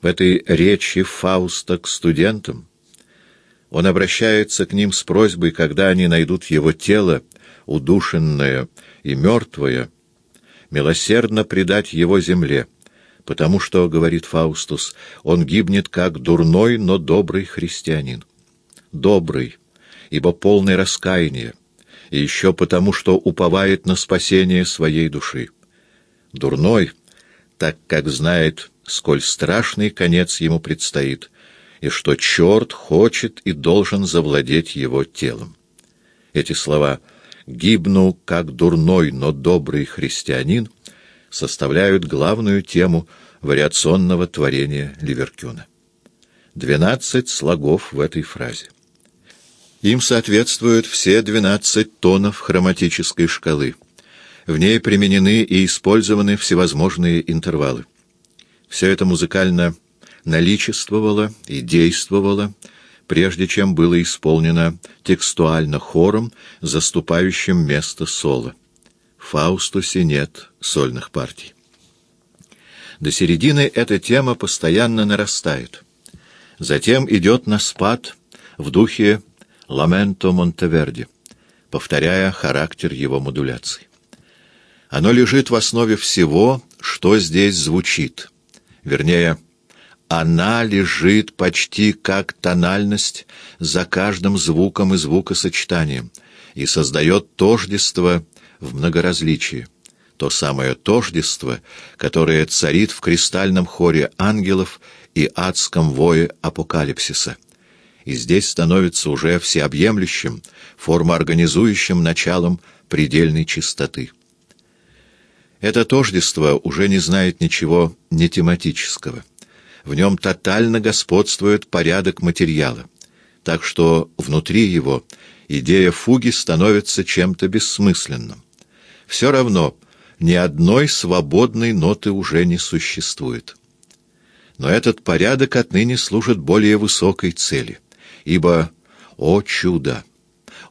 В этой речи Фауста к студентам он обращается к ним с просьбой, когда они найдут его тело, удушенное и мертвое, милосердно предать его земле, потому что, — говорит Фаустус, — он гибнет как дурной, но добрый христианин. Добрый, ибо полный раскаяния, и еще потому, что уповает на спасение своей души. Дурной, так как знает, сколь страшный конец ему предстоит, и что черт хочет и должен завладеть его телом. Эти слова «гибну, как дурной, но добрый христианин» составляют главную тему вариационного творения Ливеркюна. Двенадцать слогов в этой фразе. Им соответствуют все двенадцать тонов хроматической шкалы. В ней применены и использованы всевозможные интервалы. Все это музыкально наличествовало и действовало, прежде чем было исполнено текстуально хором, заступающим место соло. Фаустусе нет сольных партий. До середины эта тема постоянно нарастает. Затем идет на спад в духе «Ламенто Монтеверди», повторяя характер его модуляций. Оно лежит в основе всего, что здесь звучит. Вернее, она лежит почти как тональность за каждым звуком и звукосочетанием и создает тождество в многоразличии. То самое тождество, которое царит в кристальном хоре ангелов и адском вое апокалипсиса и здесь становится уже всеобъемлющим, формоорганизующим началом предельной чистоты. Это тождество уже не знает ничего нетематического. В нем тотально господствует порядок материала, так что внутри его идея фуги становится чем-то бессмысленным. Все равно ни одной свободной ноты уже не существует. Но этот порядок отныне служит более высокой цели — ибо, о чудо,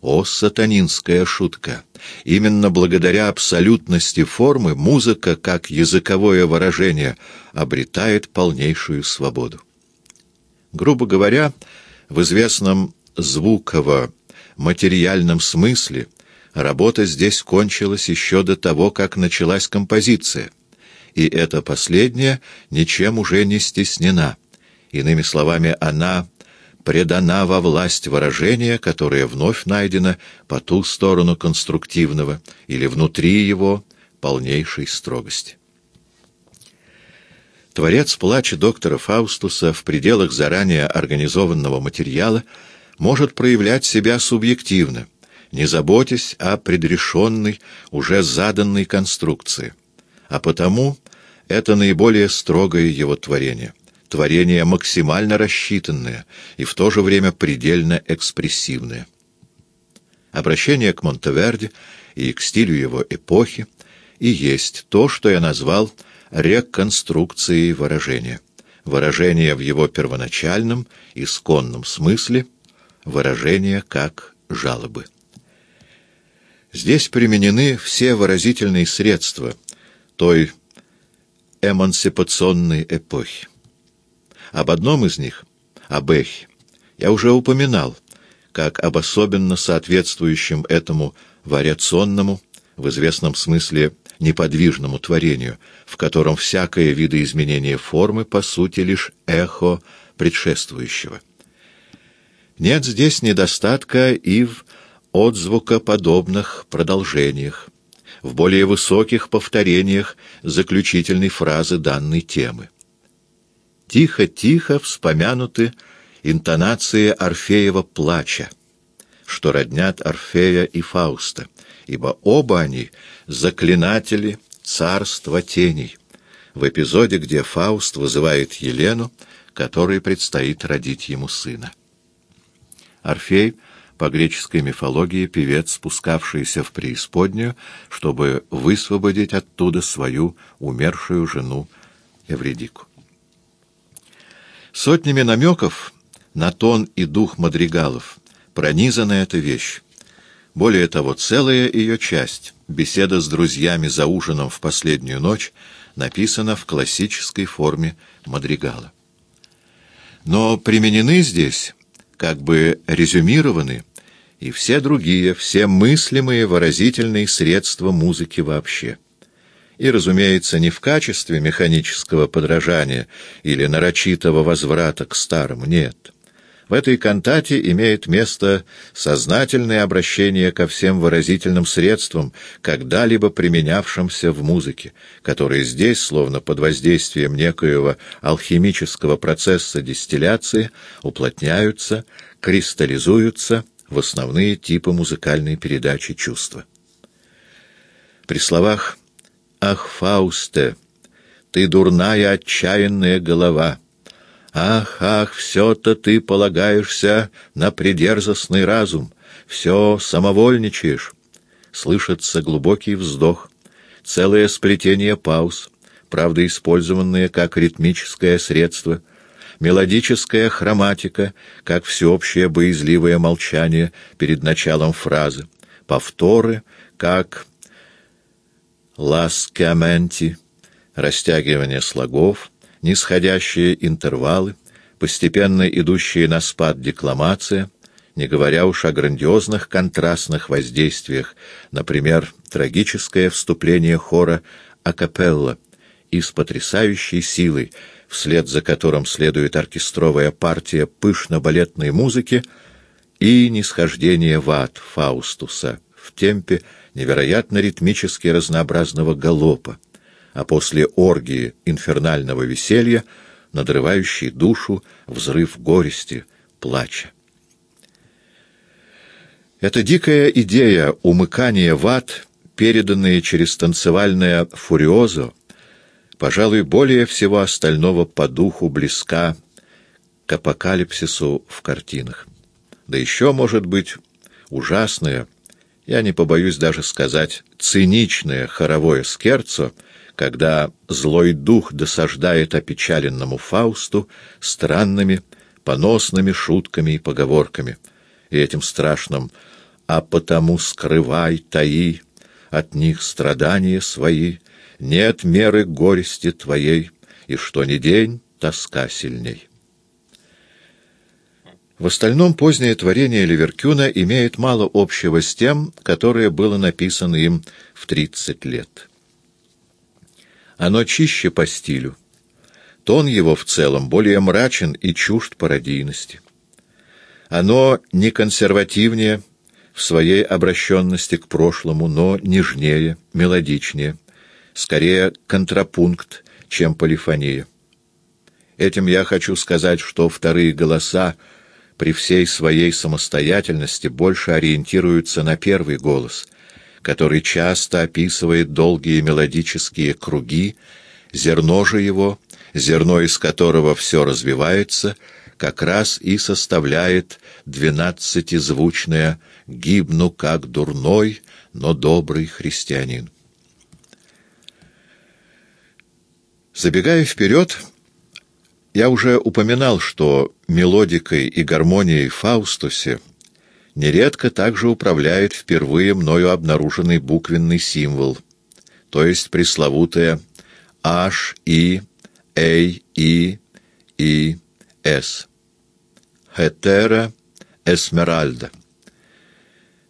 о сатанинская шутка, именно благодаря абсолютности формы музыка, как языковое выражение, обретает полнейшую свободу. Грубо говоря, в известном звуково-материальном смысле работа здесь кончилась еще до того, как началась композиция, и эта последняя ничем уже не стеснена. Иными словами, она предана во власть выражения, которое вновь найдено по ту сторону конструктивного или внутри его полнейшей строгости. Творец плача доктора Фаустуса в пределах заранее организованного материала может проявлять себя субъективно, не заботясь о предрешенной, уже заданной конструкции. А потому это наиболее строгое его творение творение максимально рассчитанное и в то же время предельно экспрессивное. Обращение к Монтеверди и к стилю его эпохи и есть то, что я назвал реконструкцией выражения. Выражение в его первоначальном, исконном смысле, выражение как жалобы. Здесь применены все выразительные средства той эмансипационной эпохи. Об одном из них, об эхе, я уже упоминал, как об особенно соответствующем этому вариационному, в известном смысле неподвижному творению, в котором всякое видоизменение формы, по сути, лишь эхо предшествующего. Нет здесь недостатка и в отзвукоподобных продолжениях, в более высоких повторениях заключительной фразы данной темы тихо-тихо вспомянуты интонации Орфеева плача, что роднят Орфея и Фауста, ибо оба они — заклинатели царства теней, в эпизоде, где Фауст вызывает Елену, которой предстоит родить ему сына. Орфей — по греческой мифологии певец, спускавшийся в преисподнюю, чтобы высвободить оттуда свою умершую жену Эвредику. Сотнями намеков на тон и дух мадригалов пронизана эта вещь. Более того, целая ее часть, беседа с друзьями за ужином в последнюю ночь, написана в классической форме мадригала. Но применены здесь, как бы резюмированы, и все другие, все мыслимые выразительные средства музыки вообще. И, разумеется, не в качестве механического подражания или нарочитого возврата к старому, нет. В этой кантате имеет место сознательное обращение ко всем выразительным средствам, когда-либо применявшимся в музыке, которые здесь, словно под воздействием некоего алхимического процесса дистилляции, уплотняются, кристаллизуются в основные типы музыкальной передачи чувства. При словах «Ах, Фаусте, ты дурная отчаянная голова!» Ах, ах, все-то ты полагаешься на придерзостный разум, все самовольничаешь. Слышится глубокий вздох, целое сплетение пауз, правда, использованные как ритмическое средство, мелодическая хроматика, как всеобщее боязливое молчание перед началом фразы, повторы, как ласкаменти, растягивание слогов — нисходящие интервалы, постепенно идущие на спад декламация, не говоря уж о грандиозных контрастных воздействиях, например, трагическое вступление хора акапелла и с потрясающей силой, вслед за которым следует оркестровая партия пышно-балетной музыки и нисхождение в ад Фаустуса в темпе невероятно ритмически разнообразного галопа, а после оргии инфернального веселья надрывающий душу взрыв горести, плача. Эта дикая идея умыкания в ад, переданная через танцевальное фуриозо, пожалуй, более всего остального по духу близка к апокалипсису в картинах. Да еще, может быть, ужасное, я не побоюсь даже сказать, циничное хоровое скерцо — когда злой дух досаждает опечаленному Фаусту странными, поносными шутками и поговорками, и этим страшным «а потому скрывай, таи от них страдания свои, нет меры горести твоей, и что ни день тоска сильней». В остальном позднее творение Ливеркюна имеет мало общего с тем, которое было написано им в тридцать лет. Оно чище по стилю. Тон его в целом более мрачен и чужд пародийности. Оно не консервативнее в своей обращенности к прошлому, но нежнее, мелодичнее, скорее контрапункт, чем полифония. Этим я хочу сказать, что вторые голоса при всей своей самостоятельности больше ориентируются на первый голос — который часто описывает долгие мелодические круги, зерно же его, зерно из которого все развивается, как раз и составляет двенадцатизвучное «гибну как дурной, но добрый христианин». Забегая вперед, я уже упоминал, что мелодикой и гармонией Фаустусе нередко также управляет впервые мною обнаруженный буквенный символ, то есть пресловутое H, I, A, I, I, S. Хетера Эсмеральда,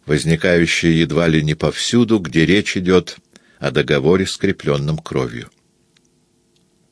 возникающее едва ли не повсюду, где речь идет о договоре, скрепленном кровью.